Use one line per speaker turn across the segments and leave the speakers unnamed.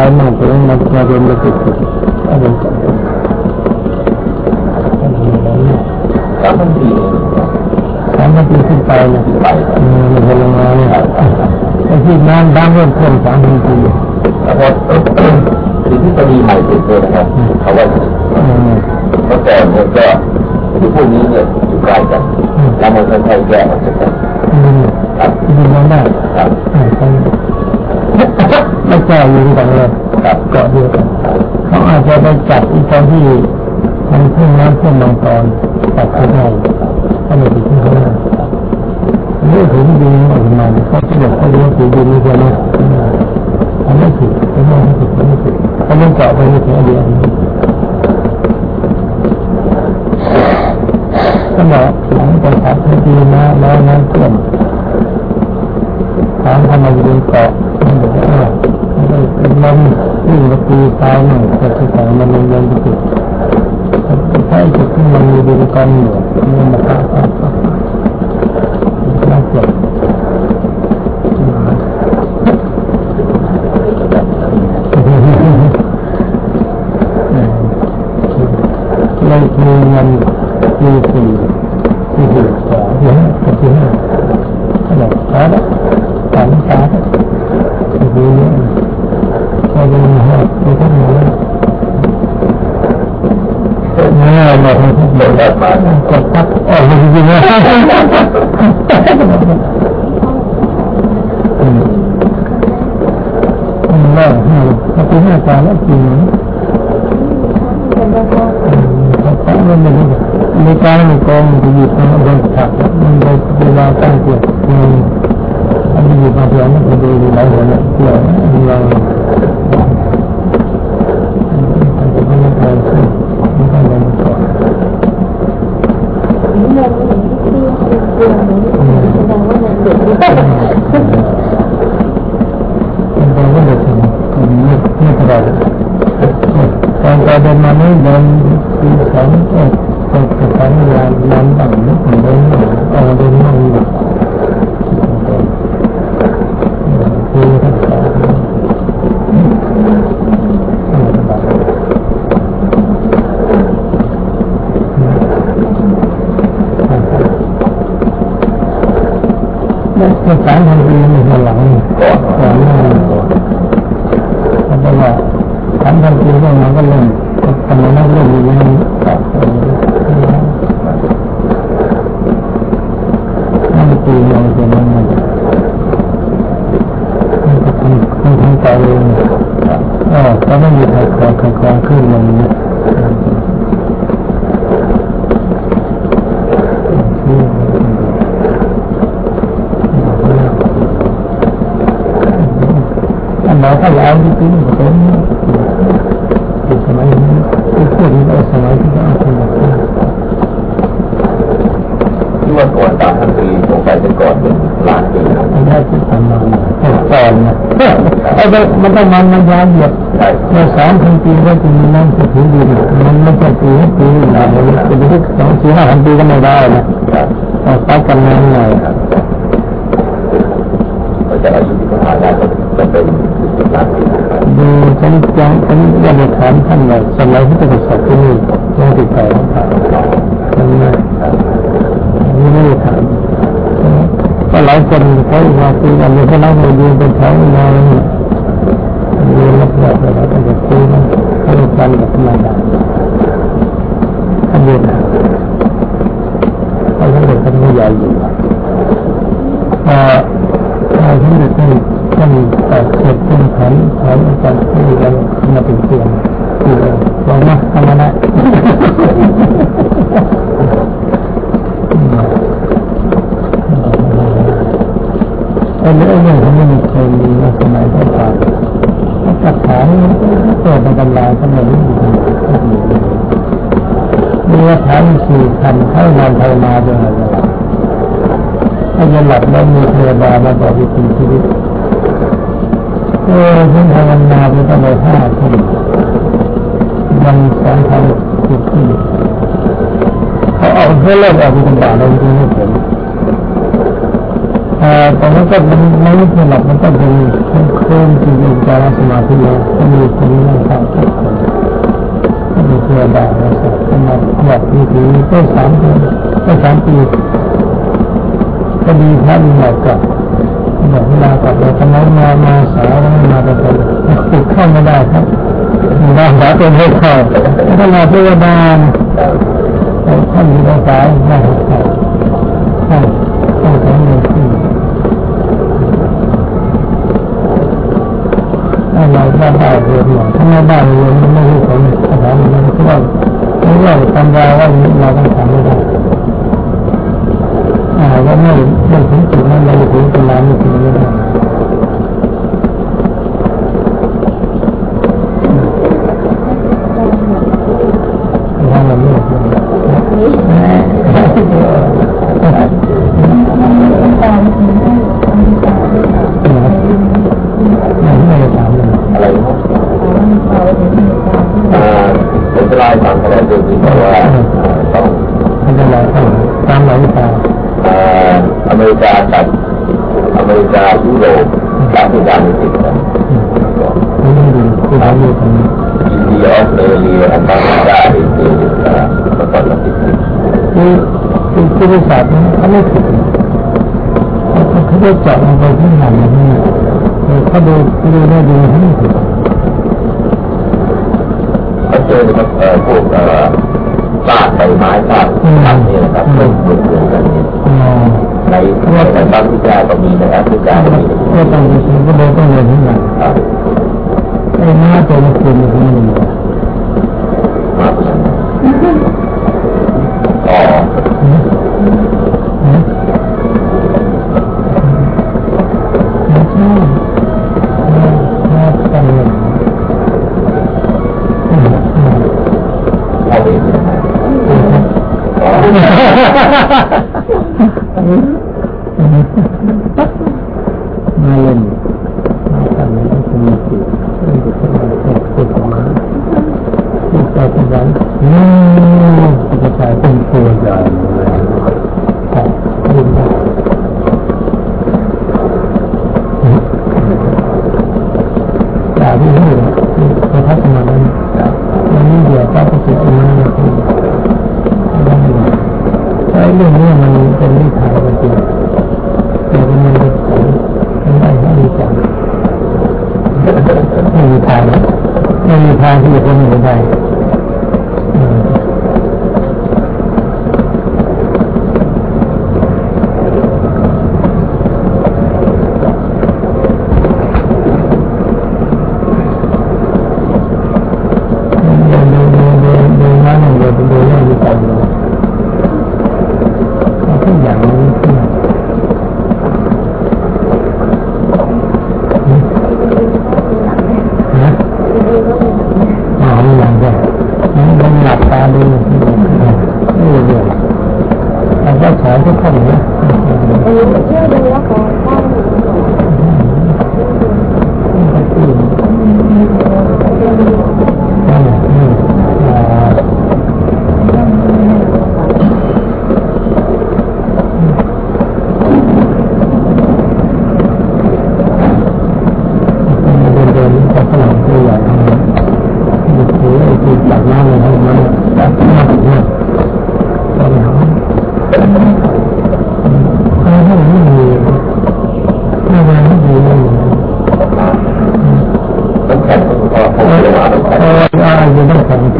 ายมากไปแล้วมันมาเรียนมาติดติดอะไรกัน
สามพันปี
สามนาทีขึ้นไปนะไปมีพลังงานเนี่ยไอ้ที่น้ำดังเริ่มเพิ่มสามนาที
แล้วก็สิ่งที่ปดีใหม่สุดเลยนะครับเขาว่าเมื่อก่อนเนี่ยก็ที่พวกนี้เนี่ยอยู่ใกล้กันแล้วมันค่อยๆแยกออกจากกัน
อืม
ครับ
ยิน้ำได้
ครับ
ไม่แก้ยิงกันเลย
ครับ
เกาะเดียวกันเขาอาจจะไปจับอีกตอนที่มันพุ่งน้ำพุ่งมังกรจับเขาได้ถ้าไม่ติดที่เขาได้ไม่ถึงดีออกมาเขาจะบอกเขาเรียกถือดีนี่ใช่ไหมเขาไม่ผิดเขาไม่ผิดเขาไม่ผิดเขาไม่เกาะไปในแค่เดียวก็บอกหลังจากขับให้ดีนะแล้วน้ำท่วม ถามทำไมยู่บนเกาะมันบอกว่าเป็นลมวิ่งมาตีตายหนึ่งแต่ที่สองมันยังไม่ติดใช่จุดที่มันมีดินก้อนอยู่มันมาฆ่า มันเด็กที่มันก็ไม่ได้ สามพันปี อันไหนถ้าอยากจริงๆก็เป็นในสมัยนี้ที่พูดในสมัยที่เอาคนมาพูด
ที่ว่าก่อนสามพันปีสงสัยจะก่อนเป็นล้านปีน
ไม่ได้ที่ทำมาก่อนนะไอ้มันต้องมันมันยาวเหยียดเมื่อสามพันปีก็จะมีน้ำถึงดินมันไม่ใช่ปีให้ปีนะมันเป็นที่สองสี่ห้าพันปีก็ไม่ได้นะต้องไปกันนานหน่อย
เราจะอายุที่เขาหาได้ก็จะเป็น
ดูฉันยังฉันยังไม่ถามท่านเลยสมัยที่เป็นสอบที่นี่ยังติดใจต้องถามมันไม่นี่ไม่ได้ถามก็หลายคนเขามาคุยกันเลยเขานั่งเรียนเป็นแถวมาเรียนรับแบบแล้วก็จะคุยนะเขาเรียนกันแบบธรรมดาท่านเรียนเขาท่านเด็กท่านผู้ใหญ่อยู่พอพอท่านเด็กท่าน ท่านตัดเสร็จท่านถามถามอาจารย์ที่เรมาเป็นเสียงคือลองมาทำมานะไอ้เรื่องนี้ผมไม่เคยมีในสมัยที่ผ่านถ้าถามเกิดในตำราก็ไม่รู้มีถามสี่คันให้นอนภาวนาด้วยอะไรถ้าจะหลับแล้วมีเทวดามาบอกวิธีชีวิต เออฉันภาวนาไปตั้งแต่ห้าทุ่มมันสองพันสิบที่เขาเอาเขาเลิกออกไปตำราเราจริงๆผมแต่มันก็มันไม่ใช่หลับมันก็เป็นโค้งจริงๆการสมาธิเลยก็มีคนนั่งทำทุกคนก็มีเพื่อได้แล้วสักประมาณแบบนี้ทีก็สามปีก็สามปีก็ดีพระมีหลักกับ แบบเวลากับเราทำไมมามาสาวมาเป็นคนติดเข้าไม่ได้ครับมาสาวเป็นให้เข้าถ้ามาเทวดาท่านมีภาษาไม่ให้เข้าท่านต้องใช้เงินที่ถ้าเราได้ได้เรียนอย่างถ้าไม่ได้เรียนไม่รู้ผลสถาบันมันก็ว่าไม่ว่าตำราว่าเราต้องทำไม่ได้อ่าว่าไม่ไม่ไม่ถึง ไม่ได้ท
ริ
กา
กับอเมริกายุโรปสามสิบการติดกัน
ไม่ได้ดีคือทำอยู่ตรงนี้
อินเดียออสเตรเลียอเมริกาเอเชียแล้วก็ละติน
คือคือคือวิชาเขาไม่ผิดเขาจะเจาะลงไปที่ไหนังนี่เขาดูดูได้ดีให้ผิด
เขาเจอกับเอ่อพวกเอ่อซากใบไม้ซากสัตว์นี่นะครับเป็นเหมือนกันเนี่ย ในในบางวิชาก็มีในแอฟริกาก็มี
ก็ต้องไปถึงก็เลยต้องเรียนที่นัง
ครับ
ไอ้หน้าตัวมันคือมันนี่
มากกว่านั้นอ๋อ
ไม่ใช่หน้าตัวมัน
เข้าไปอีกนะอ๋อ
มาเล่นมาทำให้สมาธิเล่นกับสมาธิเป็นมาธิที่ใจเป็นไรอืมจะกลายเป็นตัวใหญ่เลยแต่ยินได้อย่าที่นี่พระทัศนานั้นมันนี่เดียวก็จะเกิดมาแล้ว เรื่องนี้มันเป็นนิทานจริงแต่มันไม่ได้ผลไม่ได้ไม่มีจังไม่มีทางไม่มีทางที่จะไปได้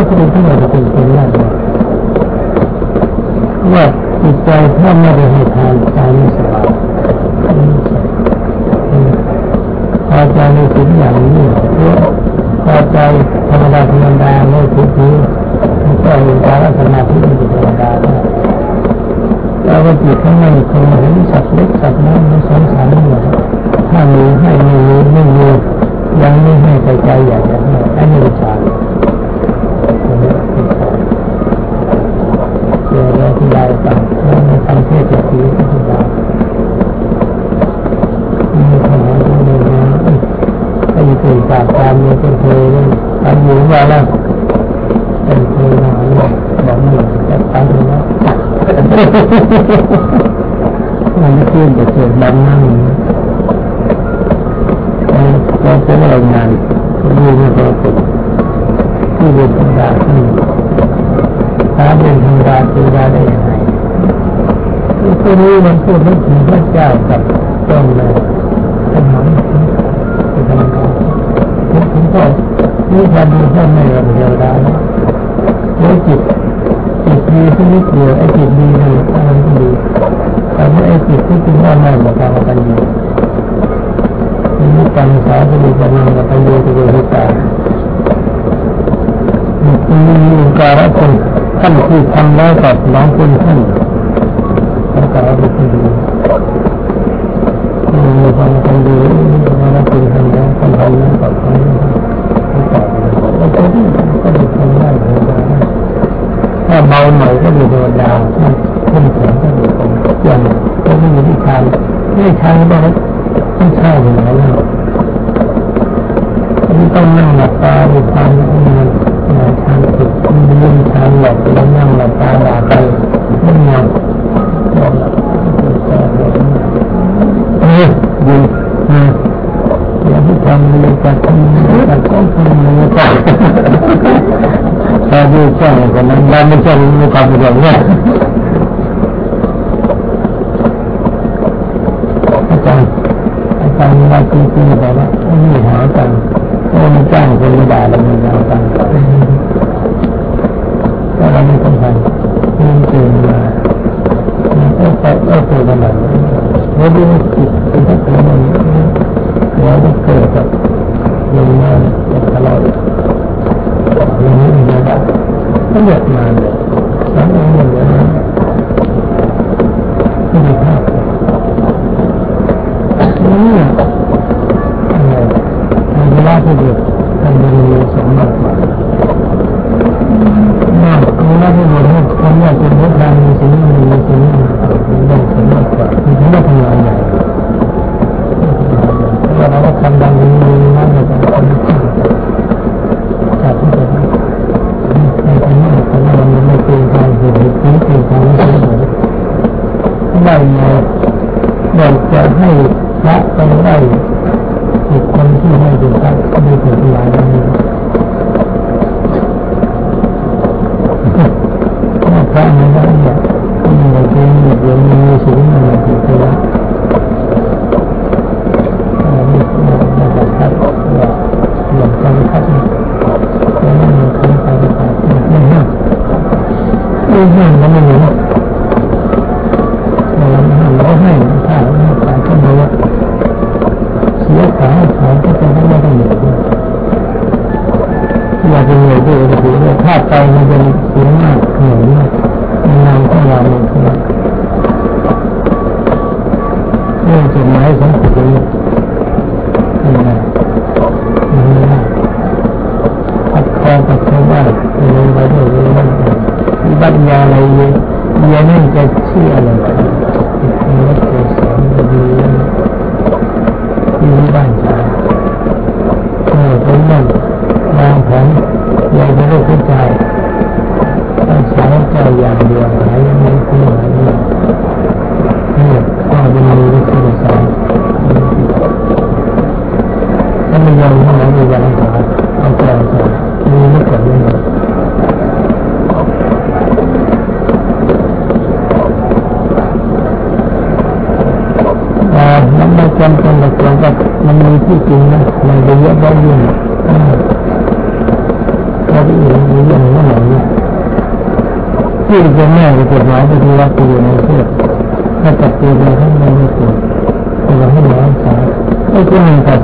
ಸಂತೋಷವಾಗುತ್ತೆ มันขึ้นจะเกิดดังนั่งเราจะรายงานที่ไม่ปรากฏที่เป็นธรรมดาที่ถ้าเป็นธรรมดาเทวดาได้ยังไงที่นี้มันพูดไม่ถึงพระเจ้ากับต้นเลยเป็นหนังเป็นธรรมดาถึงก็นี่ความดีท่านไม่กับเทวดาแล้วจิต จิตดีที่นิดเดียวไอ้จิตดีเลยมันก็ดีแต่ไม่ไอ้จิตที่เป็นว่าไม่บอกการปัญญามีปัญสาจะมีปัญญากับปัญญาตัวเองตายมีการะคนท่านที่ทำแล้วกับน้องคนท่านแล้วก็เอาไปคนดีมีความคนดีแล้วเป็นคนแล้วคนทำแล้วกับคนแล้วก็แล้วก็ก็มีคนได้เทวดา ถ้าเบาหน่อยก็มีเทวดาถ้าขึ้นแข็งก็มีคนอย่างก็ไม่มีที่ทางไม่ทางได้ไม่ใช่ถึงไหนแล้วนี่ต้องนั่งหลับตาดูความมันทางผิดมีทางหลอกแล้วนั่งหลับตาด่าไปไม่งอนเออดีนะอย่าให้ทำเลยจะทำจะต้องทำเลยจ เราดูเครื่องคนนั้นเราไม่เครื่องมีความสะดวกเนี่ยอาจารย์อาจารย์มาจริง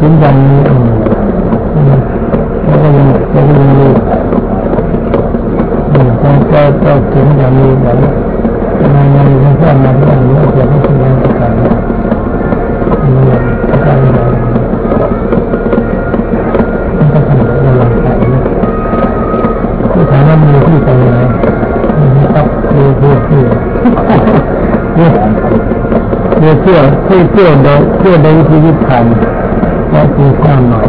คนหนึ่งตัดสินใจนี้เองแล้วก็ยังก็ยังมีการแก้แก้ถึงอย่างนี้แบบจะมาในเรื่องมาเรื่องนี้จะไม่ใช่เรื่องประการมีประการใดมันก็ทำให้เราใจนะที่ถามว่ามีที่ไปไหนมีครับมีเพื่อเพื่อเพื่อเพื่อเพื่อเพื่อเพื่อโดยเพื่อโดยวิธีทำและคือข้ามหน่อยแล้วอะไรเด็กต้องต้องแบบต้องไม่ถึ في كامل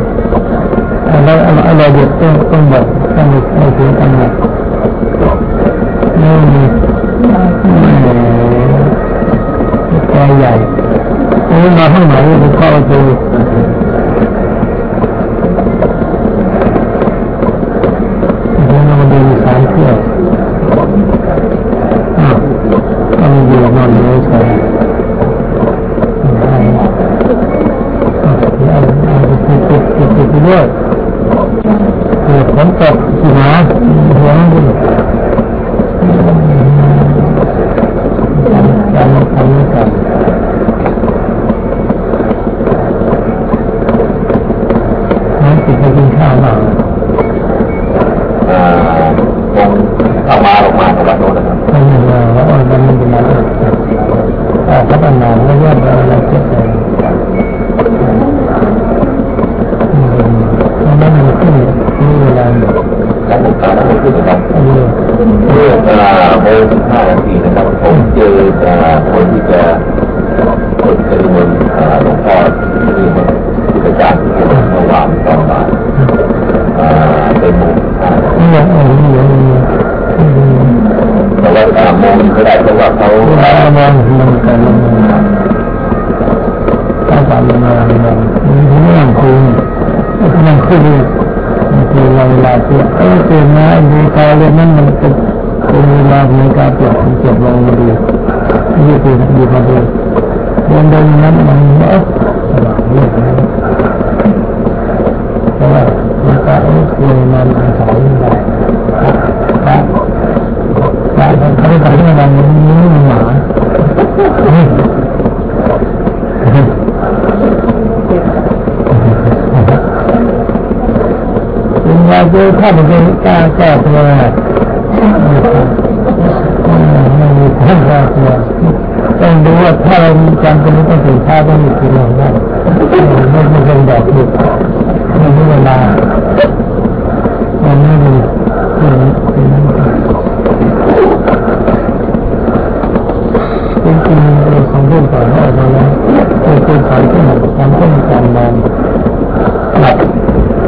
على على جسم أمة كان في أمة نعم نعم ကိုယ်မှာဟောမှာဒီကောက်ကို ในการ
เป
ลี่ยนเปลี่ยนลงมาดูนี่คืดมาดูเดินเดินนั้นมันเออสบายเรียบร้อยเพราะว่ามันก็เออเคยมันอาศัยได้ครับครับเขาไม่ใส่ให้มันนี่มันหนาเป็นยาเจอถ้ามันเป็นกล้าแก้ตัว ไม่มีท่านแก้ตัวต้องดูว่าถ้าเรามีจำเป็นต้องตื่นเช้าต้องมีกินเราได้ไม่ไม่เป็นแบบนี้ไม่มีเวลามันไม่มีจริงๆเราของเรื่องต่อให้ออกมาแล้วเป็นสายที่หมดความต้องการมองหลัก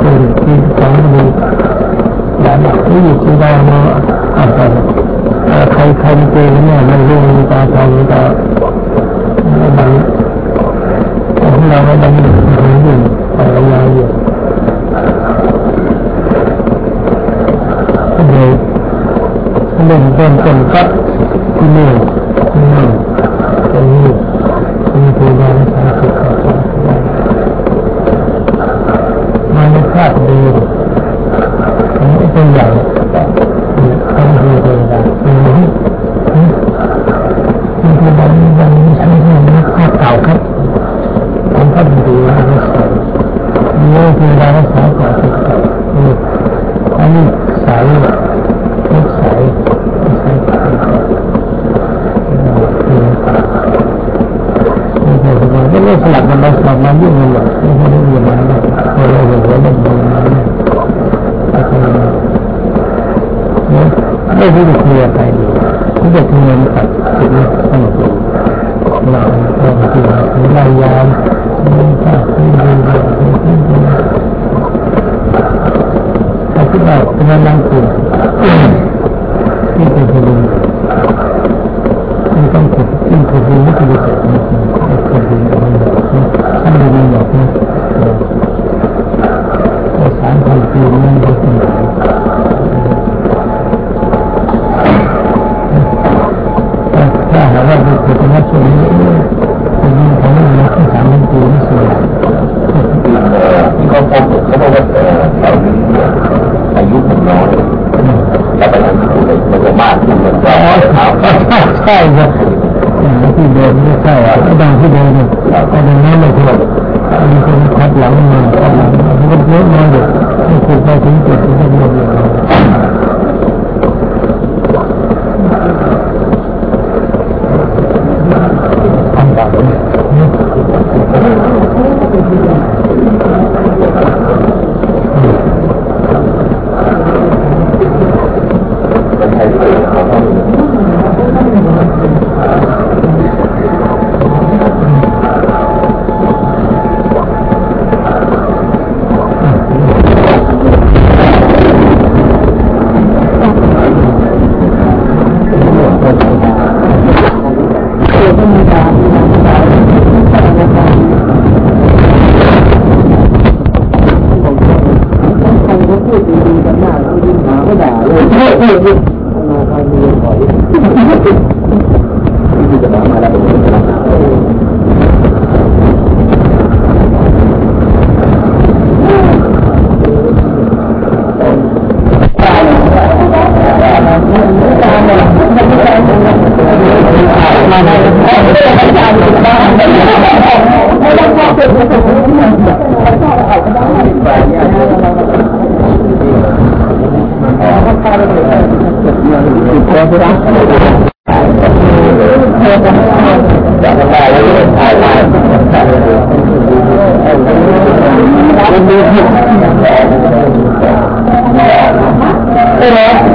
คือที่สองดูหลังที่อยู่ที่ได้มาอะไร ครใครเจอเนี่ยมันรู้มี
ตาทองตามันของเราไม่
ได้
อยู่ better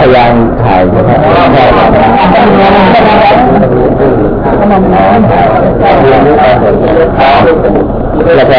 พยายามถ่ายแล้วก็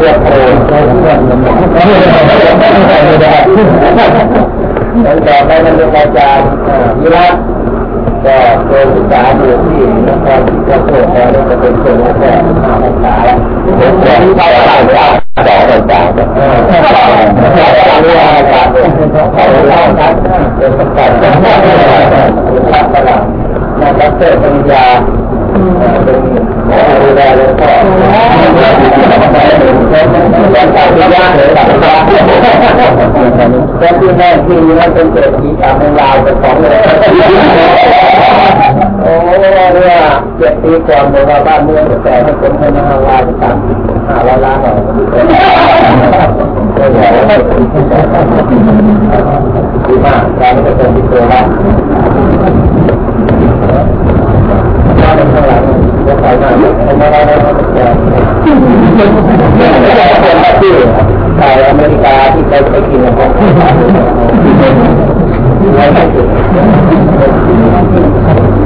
เรียกโปรเรื่องเรื่องเงินไม่ได้ไม่ได้แล้วต่อไปมันเป็นอาจารย์วิรัตก็เคยศึกษาอยู่ที่นครศรีธรรมราชแล้วก็เป็นคนแรกมหาศึกษาเป็นคนที่เข้าหลังจากสองอาจารย์เออเรื่องอาจารย์เป็นเขาเล่าครับเป็นประกาศเป็นรับตลาดนักเตะปริญญาเป็นหมอดูแลเลยก็เป็ แบบว่าแต่ที่แม่ที่นั่นเป็นเศรษฐีตามลาวเป็นของเลยโอ้เนี่ยเจ็ดปีก่อนบอกว่าบ้านเมืองแต่ให้คนให้มาลาวตามห้าร้อยล้านหน่อยดีมากการไม่เป็นที่ตัวละถ้าเป็นข้างหลังจะใส่หน้าไม่ได้ไม่ได้ไม่ได้ไม่ได้แบบที่ ไทยอเมริกาที่เคยไปกินนะครับไม่ได้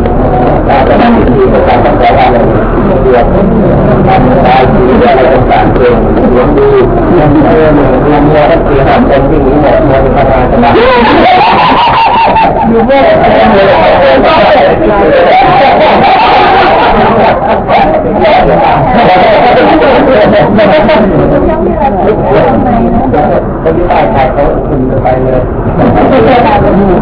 เป็นตัวของไปกินอเมริกาอันนี้เป็นแค่มีเวลาดีอยู่นี่เป็นเนื้อเดียวเป็นหัวหน้าเรื่องอะไรเรื่องเรื่องรางๆแล้วก็ข้าการทำที่การทำอะไรเรื่องทำได้ที่อะไรต่างๆเรื่องเรื่องดีเรื่องเออเรื่องเรื่องเรื่องที่ทำเป็นที่นี้หมดมันทำงานสบายอยู่เนี่ยคนที่ได้ใครเขาคุณไปเลย